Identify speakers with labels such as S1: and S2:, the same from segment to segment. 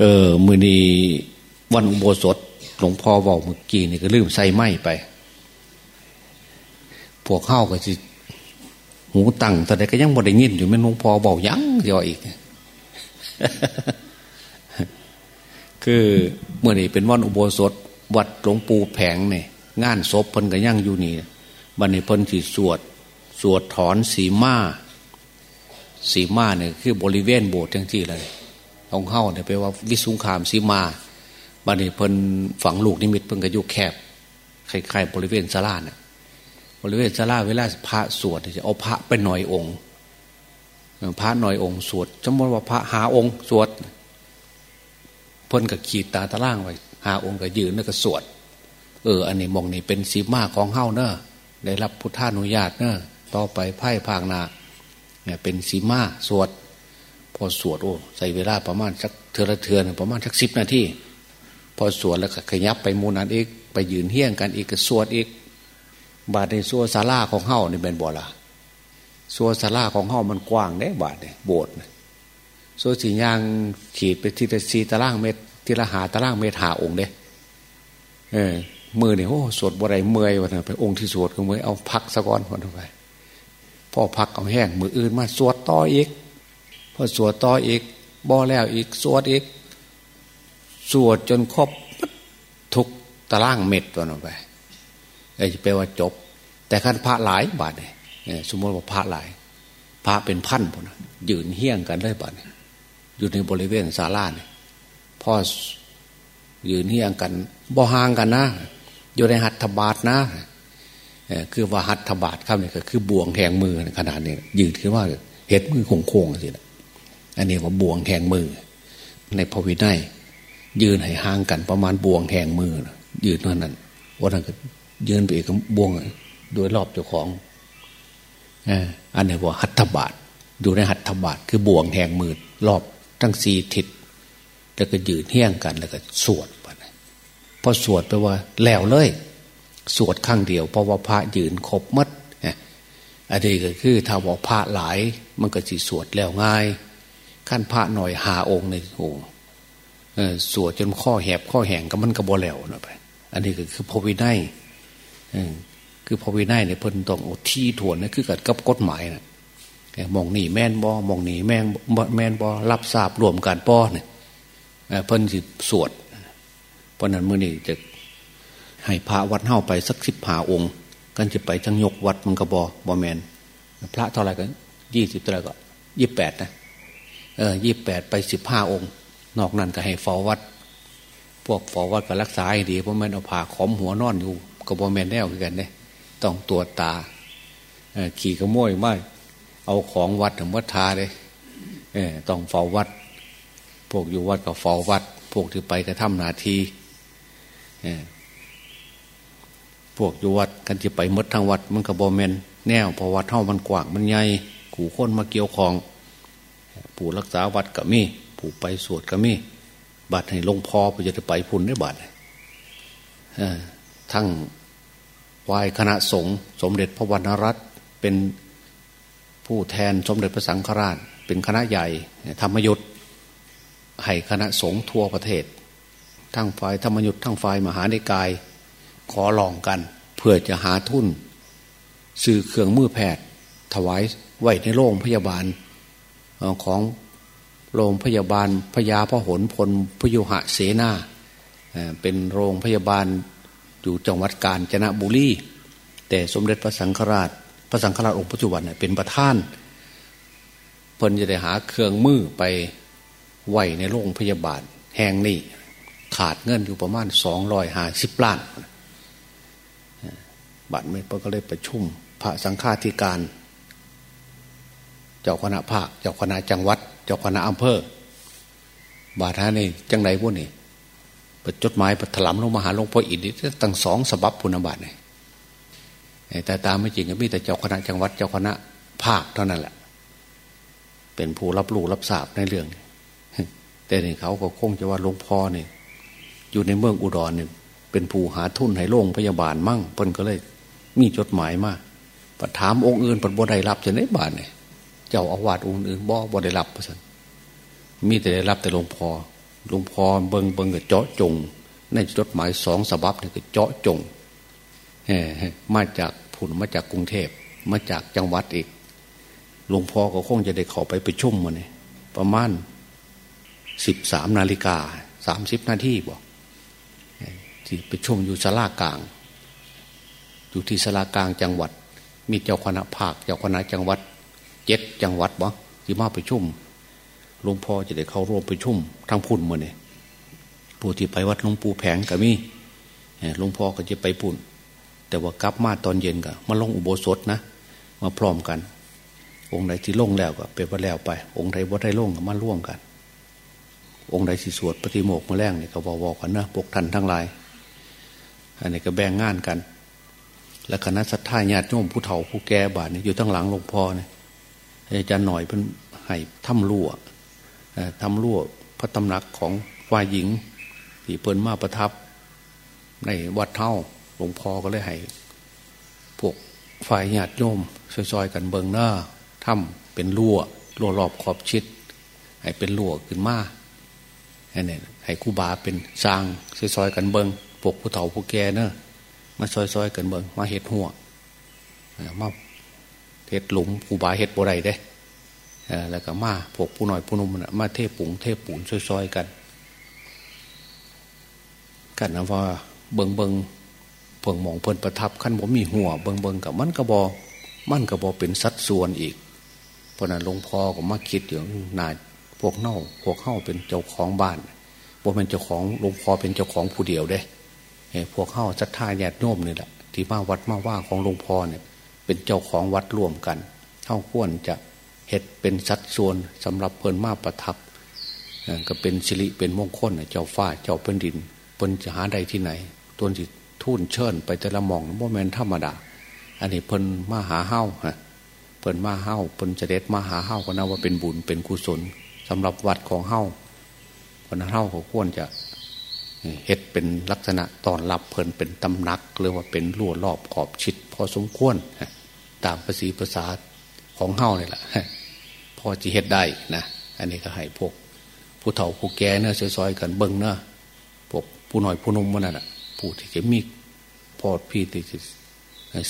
S1: เออ มือนีวันอุโบสถหลวงพ่อบอกเมื่อกี้นี่ก็ลืมใส่ไม้ไป พวกเข้าก็จะหูตั้งแต่ใดก็ยังบ่ได้ยินอยู่แม่หลวงพ่อบอกยังเดียวอีก คือเมื่อนี้เป็นวันอุโบสถ วัดหลวงปู่แผงเนี่ยงานศพเพิ่นก็ยังอยู่นี่บันนี้เพิ่นสิสวด สวดถอนสีมาสีมาเนี่ยคือบริเวณโบสถ์ทั้งที่เลย องเข้าเนี่ยแปลว่าวิสุงคามสีมาบันนี้เพิ่นฝังลูกนิมิตเพิ่นก็ยู่แคบคล้ายๆบริเวณศาลาเนี่ยบริเวณศาลาเวลาพระสวดจะเอาพระไปหน่อยองค์พระหน่อยองค์สวดสมมติว่าพระหาองค์สวด เพิ่นก็ขีดตาตะล่างไว้หาองค์ก็ยืนแล้วก็สวด เออ อันนี้มองนี่เป็นสีมาของเฮ้าเนอะได้รับพุทธานุญาตเนอะต่อไปไพ่ภาคนาเนี่ยเป็นสีมาสวด อสวดโอ้ใส่เวลาประมาณสักเทือละเทือนประมาณสักสิบนาทีพอสวดแล้วก็ขยับไปมูนันอีกไปยืนเฮี้ยงกันอีกก็สวดอีก บาดในซัวซาลาของเฮ้านี่เป็นบ่ละซัวซาลาของเฮ้ามันกว้างได้บาดเนี่ยโบสถ์ซัวสียางขีดไปทีละสีตารางเมตรทีละหาตารางเมตรหาองค์เด้เออมือเนี่ยโอ้สวดบไรเมื่อยวันนั้นไปองค์ที่สวดก็เมื่อยเอาพักสะก้อนวันไปพ่อพักเอาแห้งมืออื่นมาสวดต่ออีก พอสวดต่ออีกบ่แล้วอีกสวดอีก สวดจนครบทุกตารางเม็ดวันไปไอ้จะแปลว่าจบ แต่ขั้นพระหลายบาทเนี่ยสมมติว่าพระหลาย พระเป็นพันพนยืนเฮี้ยงกันเลยบาทเนี่ยอยู่ในบริเวณศาลาเนี่ยพ่อยืนเฮี้ยงกันบ่ห่างกันนะ อยู่ในหัตถบาทนะคือว่าหัตถบาทครับเนี่ยก็คือบ่วงแทงมือขนาดนี้ยืนคือว่าเห็ดมือโค้งๆสินะ อันนี้ว่าบ่วงแทงมือ ในพระวินัยยืนให้ห่างกันประมาณบ่วงแทงมือยืนเท่านั้นว่านั้นก็ยืนไปอีกบ่วงโดยรอบเจ้าของอันนี้ว่าหัตถบาทอยู่ในหัตถบาทคือบ่วงแทงมือรอบทั้งสี่ทิศแล้วก็ยืนเฮี้ยงกันแล้วก็สวดไปพอสวดไปว่าแล้วเลย สวดข้างเดียวเพราะว่าพระยืนครบมัดอันนี้ก็คือถ้าบอกพระหลาย มันก็สิสวดแล้วง่าย ขั้นพระหน่อยหาองค์ในโอ้สวดจนข้อแหบข้อแหงก็มันก็บ่แล้วนะไปอันนี้ก็คือพรวินัยคือพรวินัยเนี่ยเพิ่นต้องอที่ถ่วนนะคือกับกับกฎหมายนะมองหนีแม่นบอมองหนีแม่นแม่นบอรับทราบรวมกันป้อเนี่ยเพิ่นสิสวดราะนั้นเมื่อนี้จะให้พระวัดเท่าไปสักสิบหาองค์ กันจะไปทั้งยกวัดมันก็บอบอแมนพระเท่าไหร่กันยี่สิบเท่าไหร่ก็ยี่แปดนะ เออยี่แปดไปสิบห้าองค์ นอกนั้นก็ให้ฟอวัด พวกฟอวัดก็รักษาให้ดีเพราะมันเอาผ่าขอมหัวนอนอยู่กับบอแมนแน่คือกันเนี่ยต้องตัวจตาขี่กระโมยไม่เอาของวัดถึงวัดทาเลยเออต้องเฝ้าวัด พวกอยู่วัดก็เฝ้าวัด พวกที่ไปกระทำนาทีพวกอยู่วัดกันจะไปมดทางวัด มันกับบอมเมนแนวพอวัดเท่ามันกว้างมันใหญ่ขู่ค้นมาเกี่ยวของ ผู้รักษาวัดกับมี ผู้ไปสวดกับมี บัตรให้ลงพอไปจะไปพุ่นได้บัตรทั้งวายคณะสงฆ์สมเด็จพระวรรณรัตน์เป็นผู้แทนสมเด็จพระสังฆราช เป็นคณะใหญ่ธรรมยุทธ์ให้คณะสงฆ์ทั่วประเทศ ทั้งฝ่ายธรรมยุทธ์ทั้งฝ่ายมหาในกาย ขอลองกัน เพื่อจะหาทุน ซื้อเครื่องมือแพทย์ ถวายไว้ในโรงพยาบาล ของโรงพยาบาลพญาพหลพลพยุหะเสนาเป็นโรงพยาบาลอยู่จังหวัดกาญจนบุรีแต่สมเด็จพระสังฆราช พระสังฆราชองค์ปัจจุบันเป็นประธานเพิ่นจะได้หาเครื่องมือไปไหวในโรงพยาบาลแห่งนี้ขาดเงินอยู่ประมาณสองรอยห้าสิบล้านบัตรไม่พก็เลยประชุมพระสังฆาธิการ เจ้าคณะภาค เจ้าคณะจังหวัด เจ้าคณะอำเภอ บาทานี่จังไรพวกนี้ปจดหมายปถลำลงมาหาหลวงพ่ออินนี่ตั้งสองสบับพุนบัตเนี่ยแต่ตามไม่จริงก็มีแต่เจ้าคณะจังหวัด เจ้าคณะภาคเท่านั้นแหละ เป็นผู้รับรู้รับทราบในเรื่อง แต่เนี่ยเขาก็คงจะว่าหลวงพ่อเนี่ยอยู่ในเมืองอุดรเนี่ยเป็นผู้หาทุนให้โรงพยาบาลมั่งเพิ่นก็เลย มีจดหมายมาประถามองค์อื่นปนบ่ได้รับจะได้บาทเนี่ย เจ้าอาวาสองค์อื่นบ่บ่ได้รับเพราะฉะนั้นมีแต่ได้รับแต่หลวงพ่อหลวงพ่อเบิงเบิงกับเจาะจง ในจดหมายสองสบับเนี่ยก็เจาะจงมาจากผุนมาจากกรุงเทพมาจากจังหวัดอีกหลวงพ่อก็คงจะได้ขอไปไปชุ่มมาเนี่ยประมาณสิบสามนาฬิกาสามสิบนาทีบอกที่ไปชุ่มอยู่สลากลาง อยู่ที่สลากลางจังหวัด มีเจ้าคณะภาคเจ้าคณะจังหวัด จ็ดจังหวัดบ่ที่มาไปชุ่มหลวงพ่อจะได้เข้าร่วมไปชุ่มทั้งพุ่นมาเนี่ยผู้ที่ไปวัดหลวงปู่แผงก็มีหลวงพ่อก็จะไปปุ่น แต่ว่ากลับมาตอนเย็นก็มาลงอุโบสถนะ มาพร้อมกัน องค์ใดที่ลงแล้วก็เป็นว่าแล้วไป องค์ใดว่าได้ลงก็มาร่วมกัน องค์ใดสิสวดปฏิโมกมาแรงเนี่ยก็บอกกันนะปกทันทั้งหลาย อันนี้ก็แบ่งงานกันและคณะสัตยาญาติโยมผู้เฒ่าผู้แก่บาทเนี่ยอยู่ทั้งหลังหลวงพ่อเนี่ย จารย์หน่อยเพิ่นให้ถ้ำรั่วทำรั่วพระตำหนักของฝ่ายหญิง ที่เพิ่นมาประทับ ในวัดเท่าหลวงพ่อก็เลยให้พวกฝ่ายญาติโยมซอยๆกันเบิงหน้าถ้ำเป็นรั่วรั่วรอบขอบชิด ให้เป็นรั่วขึ้นมาให้เนี่ยให้คู่บาเป็นสร้างซอยๆกันเบิงพวกผู้เฒ่าผู้แก่เนอะมาซอยๆกันเบิงมาเห็ดหัวมา เห็ดหลุมคู่บาเห็ดบไรเด้แล้วก็มาพวกผู้หน่อยผู้นุ่มมาเทปุ๋งเทปุ๋นซอยๆกัน กันนะว่าเบิงเบิงเพิ่งมองเพิ่นประทับขั้นผมมีหัวเบิงเบิงกับมันกระบอมันกระบอเป็นสัดส่วนอีก เพราะนั้นหลวงพ่อก็มาคิดอย่างนายพวกเน่าพวกเข้าเป็นเจ้าของบ้านพวกเป็นเจ้าของหลวงพ่อเป็นเจ้าของผู้เดียวเด้พวกเข้าศรัทธาญาติโยมนี่แหละที่มาวัดมาว่าของหลวงพ่อเนี่ย เป็นเจ้าของวัดร่วมกันเข้าควรจะเห็ดเป็นสัดส่วนสำหรับเพลินมาประทับก็เป็นสิริเป็นมงคลเจ้าฟ้าเจ้าเป็นดินเพิ่นจะหาใดที่ไหนตัวจิตทุ่นเชิญไปแต่ละมองโมเมนธรรมดา อันนี้เพิ่นมาหาเฮ้าฮะเพิ่นมาเฮ้าเพิ่นจะเด็ดมาหาเฮ้าก็นับว่าเป็นบุญเป็นกุศลสำหรับวัดของเฮ้าเพราะนั้นเฮ้าเขาควรจะ เห็ดเป็นลักษณะตอนรับเพลินเป็นตำหนักหรือว่าเป็นรั่วรอบขอบชิด พอสมควรตามภาษีภาษาของเฮ้านี่แหละพอจะเฮ็ดได้นะอันนี้ก็ให้พวก ผู้เฒ่าผู้แก่เนะซอยๆกันเบิ้งเนะพวกผู้หน่อยผู้นุ่มมันน่ะผู้ที่จะมีพอพี่ที่จะ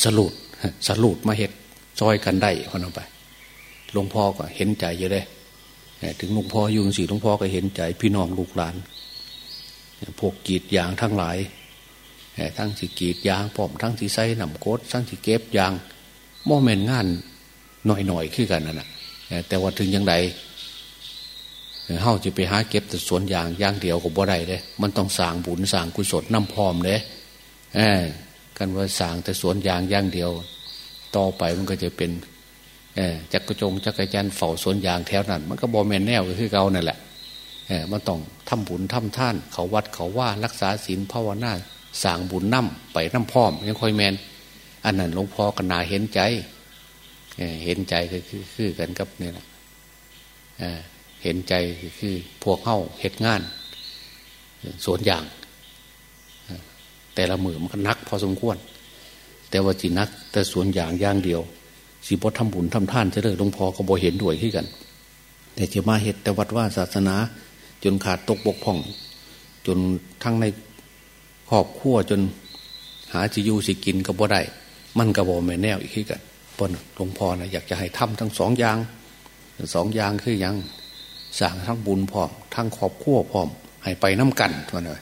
S1: สรุปสรุปมาเฮ็ดซอยกันได้คนเอาไปหลวงพ่อก็เห็นใจเยอะเลยถึงหลวงพ่อยุ่งสิหลวงพ่อก็เห็นใจพี่น้องลูกหลาน พวกกีดยางทั้งหลายทั้งสิกีดยางพร้อมทั้งสิไซหนำโคตทั้งสิเก็บยางโมเมนงานหน่อยๆขึ้นกันนั่นแหะแต่ว่าถึงยังไงเฮาจะไปหาเก็บแต่สวนยางย่างเดียวกับบ่ได้เลยมันต้องสางบุญสางกุศลน้ำพร้อมเลยกันว่าสางแต่สวนยางย่างเดียว ต่อไปมันก็จะเป็นจักรจงจักรจันเฝ้าสวนยางแถวนั้น มันก็บอแมนแนวก็คือเก่านั่นแหละมันต้อง ทำบุญทำท่าน เขาวัดเขาว่ารักษาศีลภาวนาสางบุญน้ำไปน้ำพร้อมยังคอยแมนอันนั้นหลวงพ่อกันนาเห็นใจเห็นใจก็คือคือกันกับเนี่ยนะเห็นใจคือพวกเข้าเหตุงานสวนอย่าง แต่ละมือมันก็นักพอสมควร แต่ว่าจีนัก แต่สวนอย่างอย่างเดียวสีบททำบุญทำท่านจะเลยหลวงพ่อก็บอเห็นด้วยที่กัน แต่จะมาเหตุแต่วัดว่าศาสนา จนขาดตกบกพร่อง จนทั้งในครอบครัวจนหาจะอยู่สิกินก็บ่ได้มันก็บ่แม่แนวอีกทีกันปนหลวงพ่อนะอยากจะให้ทำทั้งสองอย่างสองอย่างคือยังสั่งทั้งบุญพร้อมทั้งขอบขั้วพร้อม ให้ไปน้ากันทันเลย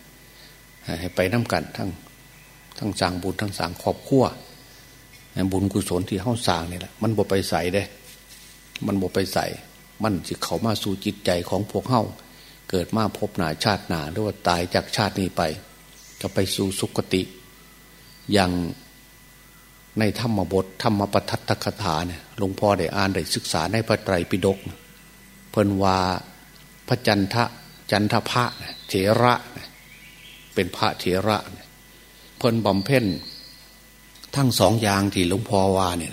S1: ให้ไปน้ากันทั้งทั้งสั่งบุญทั้งสั่งขอบขั้วบุญกุศลที่เข้าสั่งนี่แหละมันบ่ไปใส่เด้ มันบ่ไปใส่มันจะเข้ามาสู่จิตใจของพวกเข้า เกิดมาพบหนาชาติหนาหรือว่าตายจากชาตินี้ไป จะไปสู่สุคติ อย่างในธรรมบทธรรมปทัตถคถาเนี่ยหลวงพ่อได้อ่านได้ศึกษาในพระไตรปิฎกเพิ่นว่าพระจันทะจันทพระเถระเป็นพระเถระ เพิ่นบำเพ็ญทั้งสองอย่างที่หลวงพ่อว่าเนี่ย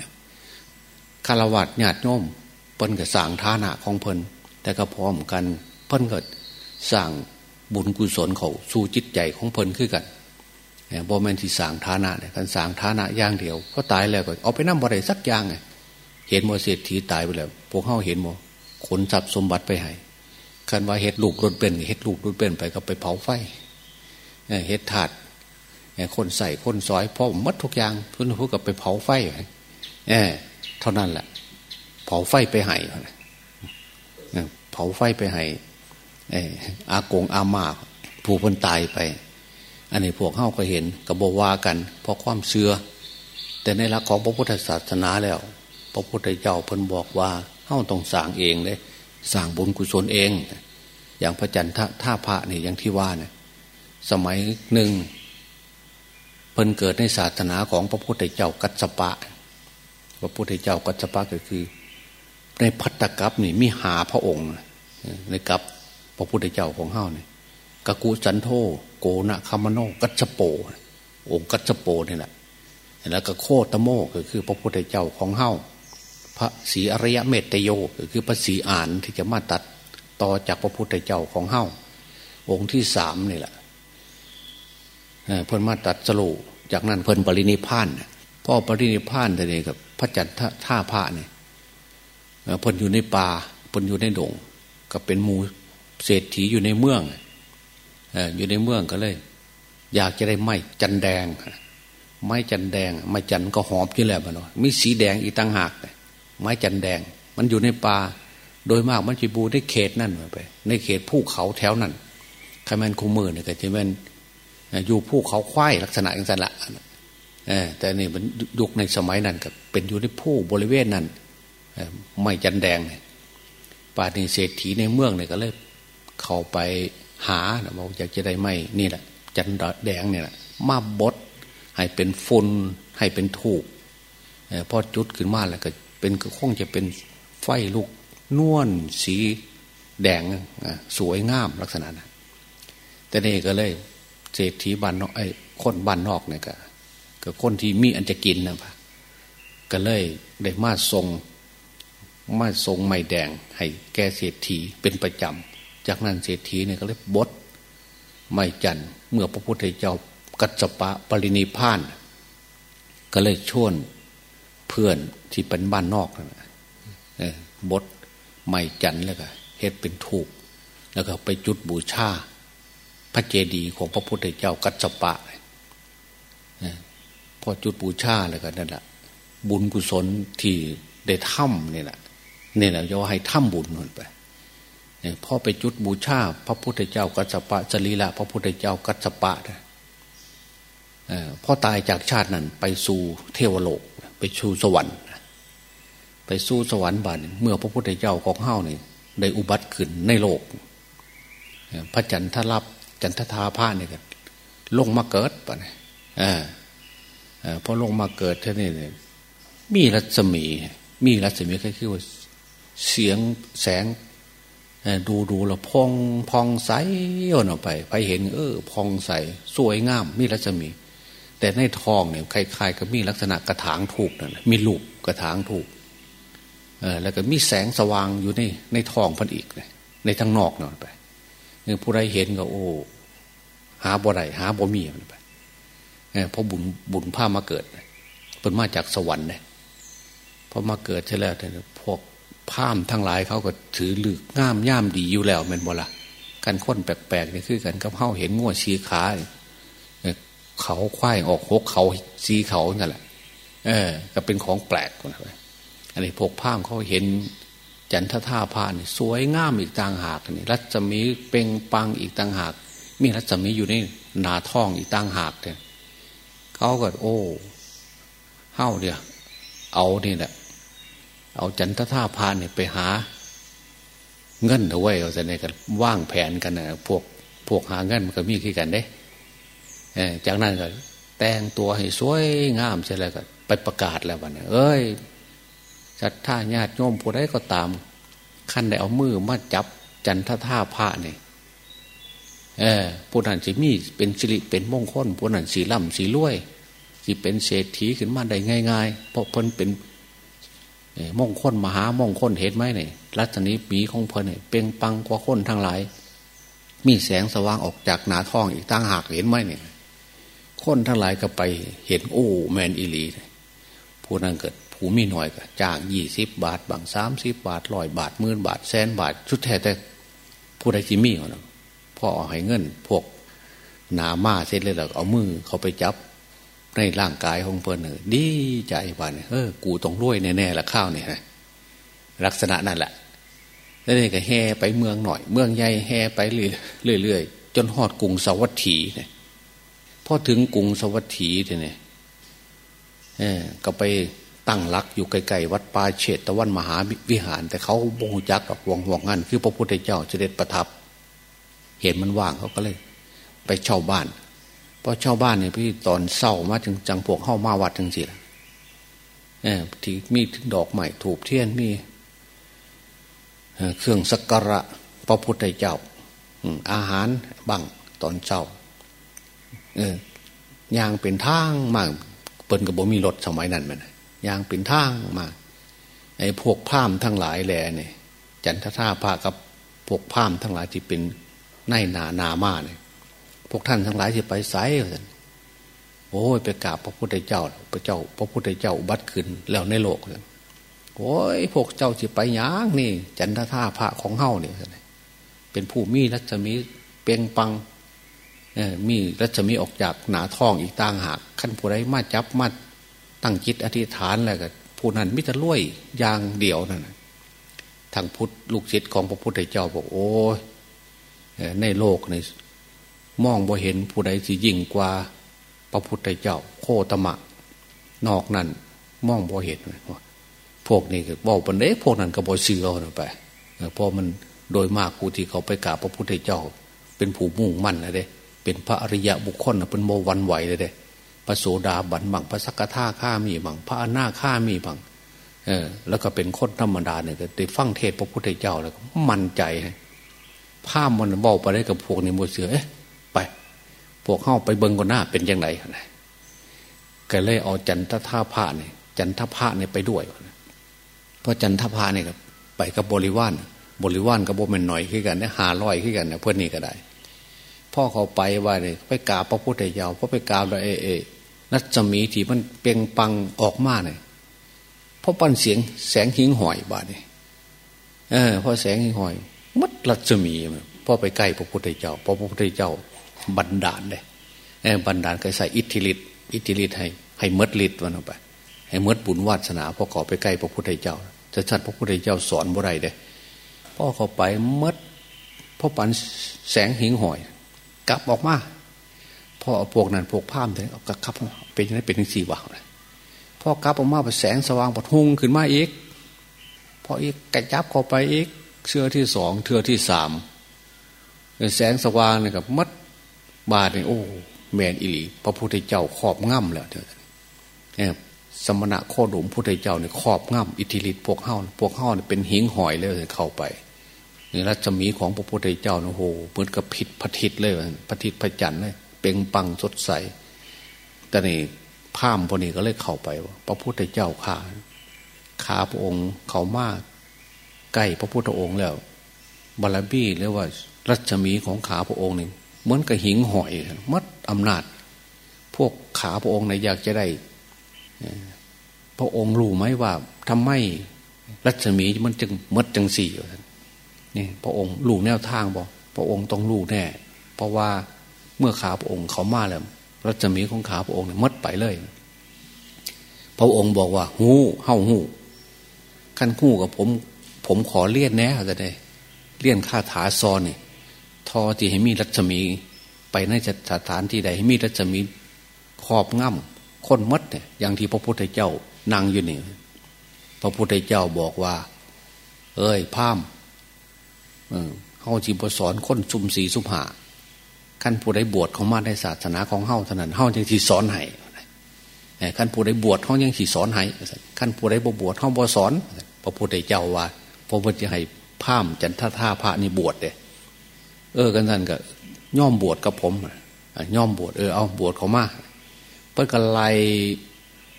S1: คารวัตญาติโยมเพิ่นก็สั่งฐานะของเพิ่นแต่ก็พร้อมกัน เพิ่นก็ สั่งบุญกุศลเขาสู่จิตใจของเพลินขึ้นกันบอแมนที่สางฐานะเนี่ยการสางฐานะอย่างเดียวพอตายแล้วก็เอาไปนั่งบ่ได้สักอย่างไงเห็นโมเสสถีตายไปแล้วพวกเขาเห็นโมขนทรัพย์สมบัติไปให้คันว่าเฮ็ดลูกรถเป็นเฮ็ดลูกรถเป็นไปก็ไปเผาไฟเฮ็ดถาดคนใส่คนซอยพ่อมัดทุกอย่างทุนพูดกับไปเผาไฟเออเท่านั้นแหละเผาไฟไปให้เผาไฟไปให้ อากงอามาผู้คนตายไป อันนี้พวกเข้าก็เห็นกระบว่ากันเพราะความเชื่อ แต่ในหลักของพระพุทธศาสนาแล้ว พระพุทธเจ้าเพิ่นบอกว่าเข้าต้องสั่งเองเลยสั่งบุญกุศลเอง อย่างพระจันทร์ท่าพระนี่อย่างที่ว่าเนี่ยสมัยหนึ่งเพิ่นเกิดในศาสนาของพระพุทธเจ้ากัจจปะ พระพุทธเจ้ากัจจปะก็คือ ในพัตตกับนี่มีหาพระองค์ในกับ พระพุทธเจ้าของเฮาเนี่ยกกุสันโธโกนะคามโนกัจโป องค์กัจโปนี่แหละแล้วก็โคตโมก็คือพระพุทธเจ้าของเฮาพระศรีอริยเมตโยก็คือพระศรีอานที่จะมาตัดต่อจากพระพุทธเจ้าของเฮาองค์ที่สามนี่แหละเพิ่นมาตัดสโลจากนั้นเพิ่นปรินิพานพ่อปรินิพานแต่เนี่กับพระจันทท่าพระเนี่ยเพิ่นอยู่ในป่าเพิ่นอยู่ในดง ก็เป็นมู เศรษฐีอยู่ในเมืองอยู่ในเมืองก็เลย อยากจะได้ไม้จันแดง ไม้จันแดง ไม้จันก็หอมอยู่แล้วมันมีสีแดงอีกต่างหาก ไม้จันแดง มันอยู่ในป่าโดยมากมันจะบูในเขตนั่นไป ในเขตภูเขาแถวนั้นใครมันคูมือเนี่ยก็จะเป็นอยู่ภูเขาควายลักษณะอย่างนั้นละแต่นี่มันยุคในสมัยนั้นก็เป็นอยู่ในภูบริเวณนั้นไม่จันแดงเนี่ยป่าในเศรษฐีในเมืองเนี่ยก็เลย เข้าไปหาบอกอยากจะได้ไม่นี่แหละ จันดแดงเนี่ยแหละมาบดให้เป็นฝุ่นให้เป็นถูกพอจุดขึ้นมาแล้วก็เป็นก็คงจะเป็นไฟลูกนวลสีแดงสวยงามลักษณะนะแต่นี่ก็เลยเศรษฐีบ้านนอกไอ้คนบ้านนอกเนี่ยก็ก็คนที่มีอันจะกินนะพะก็เลยได้มาทรงมาทรงไม่แดงให้แกเศรษฐีเป็นประจำ จากนั้นเศรษฐีเนี่ยก็เลยบดไม่จันเมื่อพระพุทธเจ้ากัจจปะปรินิพาน ก็เลยชวนเพื่อนที่เป็นบ้านนอกนะบดไม่จันแล้วก็เฮ็ดเป็นถูก แล้วก็ไปจุดบูชาพระเจดีย์ของพระพุทธเจ้ากัจจปะพอจุดบูชาแล้วก็นั่นแหละบุญกุศลที่ได้ถ้ำนี่แหละนี่แหละย่อให้ถ้ำบุญนั่นไป พ่อไปจุดบูชาพระพุทธเจ้ากัจจปะจรีละพระพุทธเจ้ากัจจปะนะพ่อตายจากชาตินั้นไปสู่เทวโลก ไปสู่สวรรค์ ไปสู่สวรรค์บานเมื่อพระพุทธเจ้าของเฮ้านี่ได้อุบัติขึ้นในโลก พระจันทรับจันทธาพาเนี่ยกันลงมาเกิดปะเนี่ยพอลงมาเกิดท่านี่นี่มีรัศมี มีรัศมีก็คือว่าเสียงแสง ดูดูแล้วพองพองใสออกไปไปเห็น เออ พองใสสวยงามมีรัศมี แต่ในทองเนี่ยคล้ายๆกับมีลักษณะกระถางถูกนั่นมีลูกกระถางถูกเออแล้วก็มีแสงสว่างอยู่ในในทองพันอีกในทางนอกนั่นไปเนี่ยผู้ใดเห็นก็โอ้หาบ่ได้หาบ่มีมันไปเพราะบุญบุญผ้ามาเกิดเป็นมาจากสวรรค์เนี่ยพอมาเกิดใช่แล้วแต่พวก พามทั้งหลายเขาก็ถือลึกง่ามย่ามดีอยู่แล้วเป็นบ่ละกันค้นแปลกๆนี่คือกันกับเข้าเห็นง้วชีขาเขาควายออกหกเขาซีเขานั่นแหละ เออ ก็เป็นของแปลกคนะอันนี้พวกพามเขาเห็น จันทท่าพานสวยงามอีกต่างหากนี่รัศมีเป่งปังอีกต่างหาก มีรัศมีอยู่ในนาท้องอีกต่างหากเนี่ยเขาก็โอ้เฮ้าเดียวเอานี่แหละ เอาจันทท่าพานเนี่ยไปหา เงินเอาไว้เอาแต่ในกันว่างแผนกันนะพวกพวกหาเงินมันก็มีขึ้นกันเด้จากนั้นก็แต่งตัวให้สวยงามใช่แล้วก็ไปประกาศแล้ววันนี้เอ้ยจัดท่าญาติโยมผู้ใดก็ตามขั้นได้เอามือมาจับจันทท่าพระนี่เออผู้นั้นสิมีเป็นสิริเป็นมงคลผู้นั้นสีล่ำสีรวยสิเป็นเศรษฐีขึ้นมาได้ง่ายๆเพราะเพิ่นเป็น มงคลมหามงคลเห็นไหมเนี่ยรัตนีปีของเพิ่นเนี่ยเป่งปังกว่าคนทั้งหลาย มีแสงสว่างออกจากหนาท้องอีกตั้งหากเห็นไหมเนี่ย คนทั้งหลายก็ไปเห็นโอ้แมนอิลีผู้นั้นเกิดผู้มีหน่อยก็จ้างยี่สิบบาทบางสามสิบบาทร้อยบาทหมื่นบาทแสนบาท ชุดแท้แต่ผู้ใดจิมีเนาะพ่อเอาให้เงินพวกหนามาเสร็จเลยแล้วเอามือเขาไปจับ ในร่างกายของเพิ่นเนอดีใจบ้านเออ กูต้องรวยแน่ๆละข้าวเนี่ยลักษณะนั่นแหละแล้วนี่ก็แห่ไปเมืองหน่อย เมืองใหญ่แห่ไปเรื่อยๆจนหอดกรุงสวัสดีเนี่ยพอถึงกรุงสวัสดีเนี่ยเออก็ไปตั้งรักอยู่ไกลๆวัดป่าเฉตตะวันมหาวิหาร แต่เขาบงจักกับวงห่วงงันคือพระพุทธเจ้าเสด็จประทับ เห็นมันว่างเขาก็เลย ไปเช่าบ้าน เพอเช่าบ้านเนี่ยพี่ตอนเศร้ามาถึงจังพวกเข้ามาวัดจังสิละเออที่มีถึงดอกใหม่ถูกเทียนมีเครื่องสักการะพระพุทธเจ้าอาหารบังตอนเช้าเออย่างเป็นทางมากเปิ้นกับบ่มีรถสมัยนั้นมันยางเป็นทางมาไอ้พวกพามทั้งหลายแหล่เนี่ยจันทท่าพากับพวกพามทั้งหลายที่เป็นในนานามาเนี่ย พวกท่านทั้งหลายที่ไปไสกันโอ้ยไปกราบพระพุทธเจ้า พระเจ้า พระพุทธเจ้าบัดขึ้นแล้วในโลกเลยโอ้ยพวกเจ้าที่ไปย่างนี่ จันทท่าพระของเฮ้าเนี่ยเป็นผู้มีรัศมีเปียงปังมีรัศมีออกจากหนาท้องอีกต่างหากขั้นผู้ใดมาจับมาตั้งจิตอธิษฐานแล้วก็ผู้นั้นมิตรลุยยางเดียวนั่นทางพุทธลูกศิษย์ของพระพุทธเจ้าบอกโอ้ยในโลกใน มองบ่เห็นผู้ใดสิยิ่งกว่าพระพุทธเจ้า โคตมะ นอกนั้นมองบ่เห็นพวกนี้ก็บอกปันเด้พวกนั้นก็บ่ซื้อเอาไปเพราะมันโดยมากผู้ที่เขาไปกราบพระพุทธเจ้า เป็นผู้มุ่งมั่นเลยเด้ เป็นพระอริยะบุคคลเป็นโมวันไหวเลยเด้พระโสดาบันบังพระสักทาข้ามีบังพระอนาข้ามีบังเออ แล้วก็เป็นคนธรรมดาเนี่ยได้ฟังเทศพระพุทธเจ้าแล้วมั่นใจภาพมันบอกไปได้กับพวกในมวเสือเอ๊ะ พวกเข้าไปเบิงกันหน้าเป็นยังไงก็เลยเอาจันทท่าพระเนี่ยจันทพระเนี่ยไปด้วย เพราะจันทพระเนี่ยไปกับบริวารบริวารกับโบมันหน่อยขึ้นกันเนี่ยหาลอยขึ้นกันเนี่ยเพื่อนนี่ก็ได้ พ่อเขาไปว่าเนี่ยไปกราบพระพุทธเจ้าพอไปกราบแล้วเอเอนัจมีที่มันเปล่งปังออกมาเนี่ยพอปั้นเสียงแสงหิงหอยบาดเนี่ยเออพอแสงหิงหอยมัดรัศมีพ่อไปใกล้พระพุทธเจ้าพอพระพุทธเจ้า บันดาลเลยเบันดาลก็ใส่อิทธิฤทธิ์อิทธิฤทธิ์ให้ให้มดฤทธิ์วันออกไป ให้มดบุญวาสนาพ่อขอไปใกล้พระพุทธเจ้าจะชัดพระพุทธเจ้าสอนบ่ไรเด้พ่อเขาไปมดพ่อปันแสงหิงหอย กลับออกมาพ่อเอาพวกนั้นพวกพามเลยเอากลับเป็นยังไงเป็นทั้งสี่วะพ่อกลับออกมาแสงสว่างปดหุงขึ้นมาอีกพออีกกระจับเข้าไปอีกเชื่อที่สองเทือที่สามแสงสว่างเนี่ยกับมัด บาดเนี่ยโอ้แมนอิลีพระพุทธเจ้าขอบง่ำแล้วเนี่ยสมณะโคดมพุทธเจ้าเนี่ยขอบง่ำอิทธิฤทธิ์พวกเฮ้าพวกเฮ้าเนี่ยเป็นหิงหอยเลยเข้าไปนี่รัศมีของพระพุทธเจ้าโอ้โหเหมือนกับผิดพระทิตเลยพระทิตพระจันทร์เลยเป่งปังสดใสแต่นี่พามพอนี้ก็เลยเข้าไปว่าพระพุทธเจ้าขาขาพระองค์เขามากใกล้พระพุทธองค์แล้วบาลบี้เรียกว่ารัศมีของขาพระองค์นี่ เหมือนกับหิงหอยมัดอำนาจ พวกขาพระองค์เนี่ยอยากจะได้ พระองค์รู้ไหมว่าทำไมรัศมีมันจึงมัดจังสี่นี่พระองค์รู้แนวทางบอกพระองค์ต้องรู้แน่ เพราะว่าเมื่อขาพระองค์เขามาแล้วรัศมีของขาพระองค์เนี่ยมดไปเลย พระองค์บอกว่า หูเฮาหูขั้นหูกับผม ผมขอเลี่ยนแน่จะได้เลี่ยนคาถาซอนนี่ ทอที่ให้มีรัศมี ไปในสถานที่ใดให้มีรัศมีขอบง่ำค้นมัดเนี่ยอย่างที่พระพุทธเจ้านั่งอยู่นี่พระพุทธเจ้าบอกว่า เอ้ยพามเฮาจีบสอนคนซุ่มสีสุภาขั้นผู้ใดบวชของมาในศาสนาของเฮาเท่านั้นเฮายังที่สอนให้ขั้นผู้ใดบวชเฮายังที่สอนให้ขั้นผู้ใดบ่บวชเฮาบ่สอน พระพุทธเจ้าว่าพระพุทธเจ้าให้พามจันทท่าพระนี่บวชเด้ เออกันท่านก็ย่อมบวชกับผมย่อมบวชเออเอาบวชเขามาเพื่อกไล่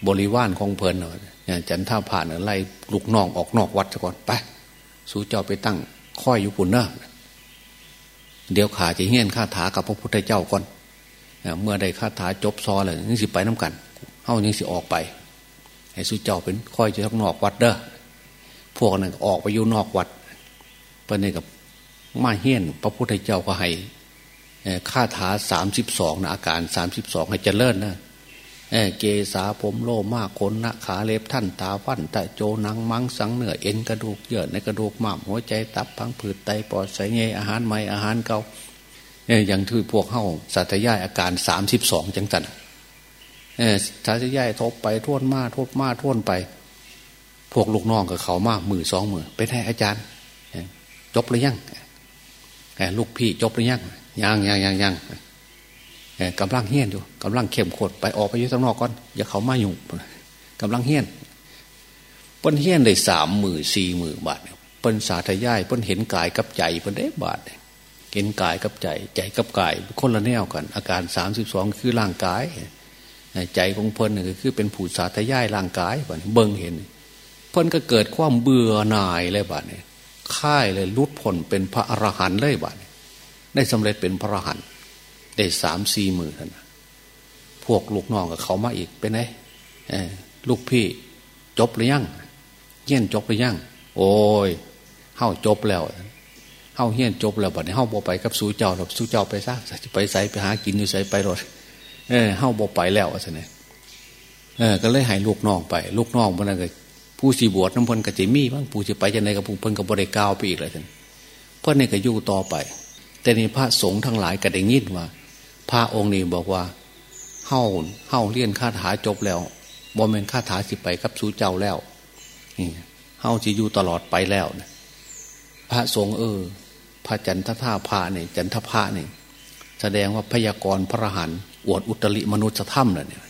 S1: บริวารของเพลินเน่ยจันท่าผ่านอไล่ลูกน้องออกนอกวัดซะก่อนไปสู้เจ้าไปตั้งค่อยอยู่ปุ่นเนอะเดี๋ยวขาจะเฮี้ยนคาถากับพระพุทธเจ้าก่อนเมื่อได้คาถาจบซอเลยนี่สิไปน้ากันเฮ้านี่สิออกไป ให้สุเจ้าเป็นค่อยจะท้องนอกวัดเด้อพวกนั้นออกไปอยู่นอกวัดเพื่อนนี่กับ มาเฮี้ยน พระพุทธเจ้าก็ให้คาถาสามสิบสองนะอาการสามสิบสองให้เจริญนะเกษาผมโลมาขนนะขาเล็บท่านตาฟันตะโจนังมังสังเหนือเอ็นกระดูกเยื่อในกระดูกม้ามหัวใจตับพังผืดไตปอดใส่เงยอาหารใหม่อาหารเก่าอย่างที่พวกเข้าสัตยายอาการสามสิบสองจังจันสัตยายทบไปท่วนมาทบมาท่วนไป พวกลูกน้องกับเขามากมือสองมือไปให้อาจารย์จบหรือยัง ลูกพี่จบหรือยังยังยังยังยังกำลังเฮี้ยนอยู่กำลังเข้มข้นไปออกไปอยู่ข้างนอกก่อนอย่าเขามาอยู่กำลังเฮี้ยนเปิ้นเฮี้ยนได้สามหมื่นสี่หมื่นบาทเปิ้นสาธยายเปิ้นเห็นกายกับใจเปิ้นได้บาทเห็นกายกับใจ ใจกับกายคนละแนวกัน อาการสามสิบสองคือร่างกายใจของเพิ่นก็คือเป็นผู้สาธยายร่างกายบาดเบิ่งเห็น เพิ่นก็เกิดความเบื่อหน่ายเลยบาดเนี่ย ค่ายเลยลุดพ้นเป็นพระอรหันต์เลยบาดได้สำเร็จเป็นพระอรหันต์ได้สามสี่หมื่นนะพวกลูกน้องกับเขามาอีกเป็นไงลูกพี่จบหรือยังเฮี้ยนจบหรือยังโอ้ยเฮ้าจบแล้วเฮ้าเฮี้ยนจบแล้วบัดนี้เฮ้าบอไปกับสู้เจ้าหรอกสู้เจ้าไปซะไปใส่ไปหากินอยู่ใส่ไปรถเออเฮ้าบอไปแล้วสิเนี่ยเออก็เลยให้ลูกน้องไป ลูกน้องมันก็ ผู้สีบวชน้ำพนกับเจมี่บ้างผู้จะไปจะไหนกับผู้เพิ่นกับบริกาวไปอีกเลยท่านเพื่อนนี่ก็อยู่ต่อไป แต่ในพระสงฆ์ทั้งหลายก็ได้ยินว่า พระองค์นี้บอกว่าเฮ้าเฮ้าเลี่ยนคาถาจบแล้วบอมเมนคาถาสิไปกับสู้เจ้าแล้วเฮ้าจะอยู่ตลอดไปแล้วนะพระสงฆ์เออ พระจันทท่าพระเนี่ยจันทพระเนี่ยแสดงว่าพยากรณ์พระหันอวดอุตริมนุษยธรรมเนี่ย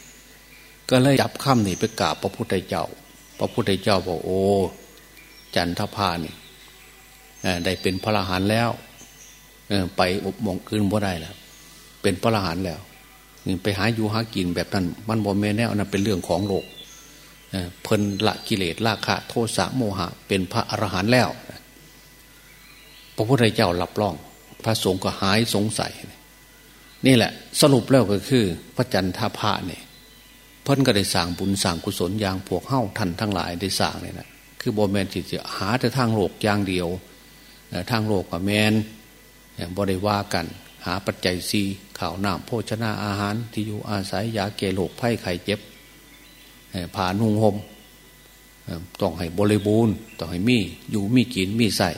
S1: ก็เลยจับข้ามนี่ไปกราบพระพุทธเจ้า พระพุทธเจ้าบอกโอ้ จันทพานี่ได้เป็นพระอรหันแล้วไปอบมองคืนบ่ได้แล้ว เป็นพระอรหันต์แล้วไปหาอยู่หากินแบบนั้น มันบ่แม่แน่นั้นเป็นเรื่องของโลกเพลินละกิเลสละคะ โทสะโมหะ เป็นพระอรหันต์แล้ว พระพุทธเจ้ารับรอง พระสงฆ์ก็หายสงสัย นี่แหละ สรุปแล้วก็คือ พระจันทพระเนี่ย พิ่นก็ได้สั่งบุญสั่งกุศลอย่างพวกเฮ้าท่านทั้งหลายได้สั่งเนี่ยนะคือโบแมนจิตจะหาแต่ทางโลกอย่างเดียวทางโลกกับแมนบริว่ากัน หาปัจจัยสีข่าวน้ำโภชนาอาหาร ที่อยู่อาศัยยาเกโรคไข้ไข้เจ็บผ่านุ่งห่มต้องให้บริบูรณ์ต้องให้มีอยู่มีกินมีใส่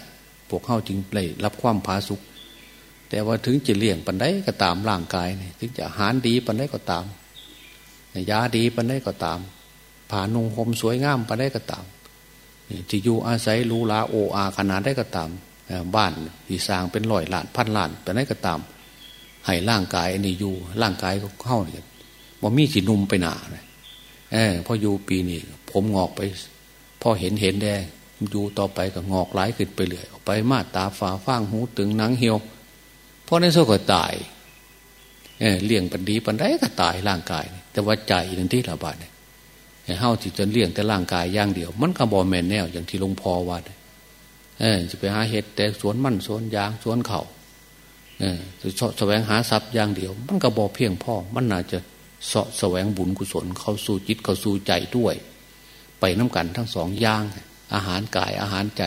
S1: พวกเข้าจึงเลยรับความผาสุกแต่ว่าถึงจะเลี่ยงปันได้ก็ตามร่างกายนี่ถึงจะอาหารดีปันได้ก็ตาม ยาดีปันได้ก็ตาม ผ่านุ่งห่มสวยงามปันได้ก็ตามที่อยู่อาศัยรูลาโออาขนาดได้ก็ตาม บ้านที่สร้างเป็นร้อยล้านพันล้านปันได้ก็ตาม ให้ร่างกายอันนี้อยู่ร่างกายก็เข้าเนี่ยว่ามีสีนุ่มไปหนาเลยเออพออยู่ปีนี้ผมงอกไป พอเห็นเห็นแดงอยู่ต่อไปก็งอกหลายขึ้นไปเรื่อยออกไปมาตาฝาฟ้างหูตึงหนังเหี่ยวพราะในโซก็ตาย เออเลี้ยงปันดีปันได้ก็ตายร่างกาย แต่ว่าใจนั่นที่ระบาดเนี่ยเฮาที่จะเลี้ยงแต่ร่างกายอย่างเดียว มันก็บอแมนแนวอย่างที่หลวงพ่อว่าเออจะไปหาเห็ดแต่สวนมันสวนยางสวนเขาจะแสวงหาทรัพย์อย่างเดียว มันก็บอเพียงพ่อ มันน่าจะสะแสวงบุญกุศลเข้าสู่จิตเข้าสู่ใจด้วย ไปน้ากันทั้งสองอย่าง อาหารกายอาหารใจ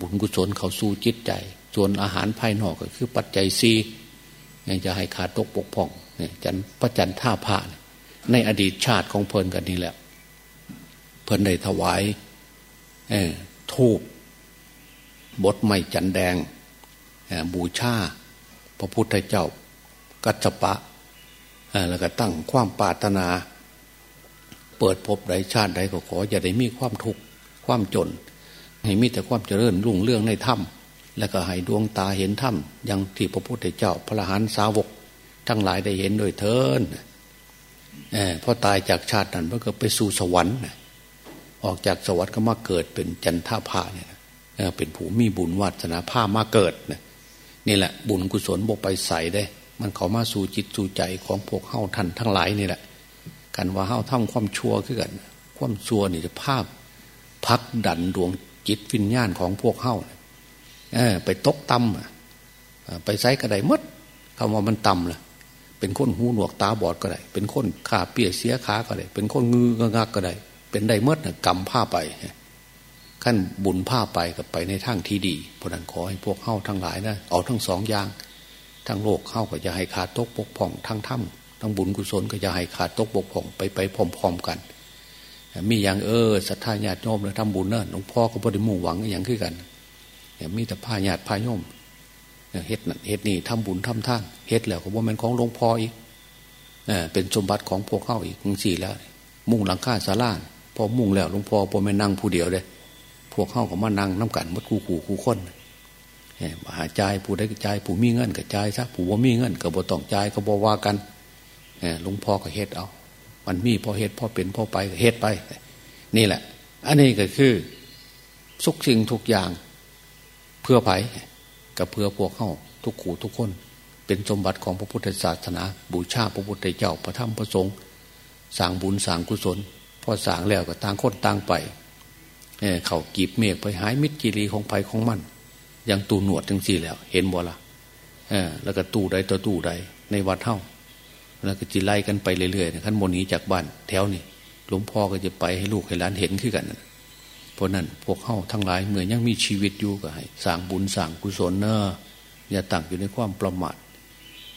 S1: บุญกุศลเข้าสู่จิตใจ ส่วนอาหารภายนอกก็คือปัจจัยซี จะให้ขาดตกปกพ่องเนี่ยจันพระจันท่าพระในอดีตชาติของเพลินกันนี่แหละ เพลินได้ถวายทูบบดไม้จันแดงบูชาพระพุทธเจ้า กัจจปะแล้วก็ตั้งความปรารถนา เปิดพบใดชาติใดก็ขออย่าได้มีความทุกข์ความจน ให้มีแต่ความเจริญรุ่งเรื่องในถ้ำ แล้วก็ให้ดวงตาเห็นถ้ำยังที่พระพุทธเจ้า พระหันสาวก ทั้งหลายได้เห็นโดยเทินพอตายจากชาตินั้นมันก็ไปสู่สวรรค์ออกจากสวรรค์ก็มาเกิดเป็นจันทภาเนี่ยเป็นผู้มีบุญวัฒนาภามาเกิดเนี่แหละ บุญกุศลบกไปใส่ได้ มันเขามาสู่จิตสู่ใจของพวกเฮาท่านทั้งหลายนี่แหละกันว่าเฮาทำความชั่วขึ้นกัน ความชั่วนี่จะภาพพักดันดวงจิตวิญญาณของพวกเฮาเออ ไปตกต่ำไปใส่กระไดมดคำว่ามันต่ำล่ะเป็นคนหูหนวกตาบอดก็ได้ เป็นคนขาเปียเสียขาก็ได้ เป็นคนงืองักก็ได้ เป็นได้มดกำผ้าไปขั้นบุญผ้าไปกับไปในทางที่ดีพนันขอให้พวกเข้าทั้งหลายนะเอาทั้งสองอย่างทั้งโลกเข้าก็จะให้ขาดตกปกพ่องทั้งถ้ำทั้งบุญกุศลก็จะให้ขาดตกปกพ่องไปไปพร้อมๆกัน มีอย่างเออศรัทธาญาติโยมเลยทำบุญเนอะหลวงพ่อก็บริมุ่งหวังอย่างขึ้นกัน มีแต่ผ้าญาติผ้ายมเฮ็ดนั่นเฮ็ดนี่ทำบุญทำท่านเฮ็ดแล้วก็ว่ามันของหลวงพ่ออีกเป็นสมบัติของพวกเข้าอีกทั้งสี่แล้ว มุ่งหลังคาสาลานพอมุ่งแล้วหลวงพ่อพอไม่นั่งผู้เดียวเลยพวกเข้าก็มานั่งน้ากันมัดคู่คู่คู่คนมหาใจผู้ได้กระจายผู้มีเงินกระจายซะผู้ว่ามีเงินก็บ่ต้องจ่ายก็บ่ว่ากันหลวงพ่อก็เฮ็ดเอา มันมีพอเฮ็ดพอเป็นพอไปก็เฮ็ดไป นี่แหละ อันนี้ก็คือทุกสิ่งทุกอย่าง พื่อไผ่กับเพื่อพวกเข้าทุกขู่ทุกคน เป็นสมบัติของพระพุทธศาสนา บูชาพระพุทธเจ้าพระธรรมพระสงฆ์สางบุญสางกุศลพอสางแล้วก็ต่างคนต่างไปเขากีบเมฆไปหายมิตรกิรีของไผ่ของมันยังตูหนวดทั้งสี่แล้ว เห็นบ่ละแล้วก็ตู้ใดตัวตู้ใดในวัดเท่าแล้วก็จิไล่กันไปเรื่อยๆขั้นบนนี้จากบ้านแถวนี่หลวงพ่อก็จะไปให้ลูกให้หลานเห็นขึ้นกัน เพราะนั้นพวกเข้าทั้งหลายเมื่อยังมีชีวิตอยู่ก็ให้สร้างบุญสร้างกุศลเนอะอย่าตั้งอยู่ในความประมาท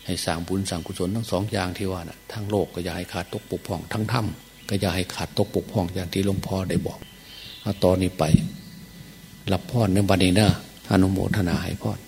S1: ให้สร้างบุญสร้างกุศลทั้งสองอย่างที่ว่านะทั้งโลกก็อย่าให้ขาดตกปกพ่องทั้งถ้ำก็อย่าให้ขาดตกปกพ่องอย่างที่หลวงพ่อได้บอกเอาตอนนี้ไปรับพรในบันนี้นะอนุโมทนาให้พร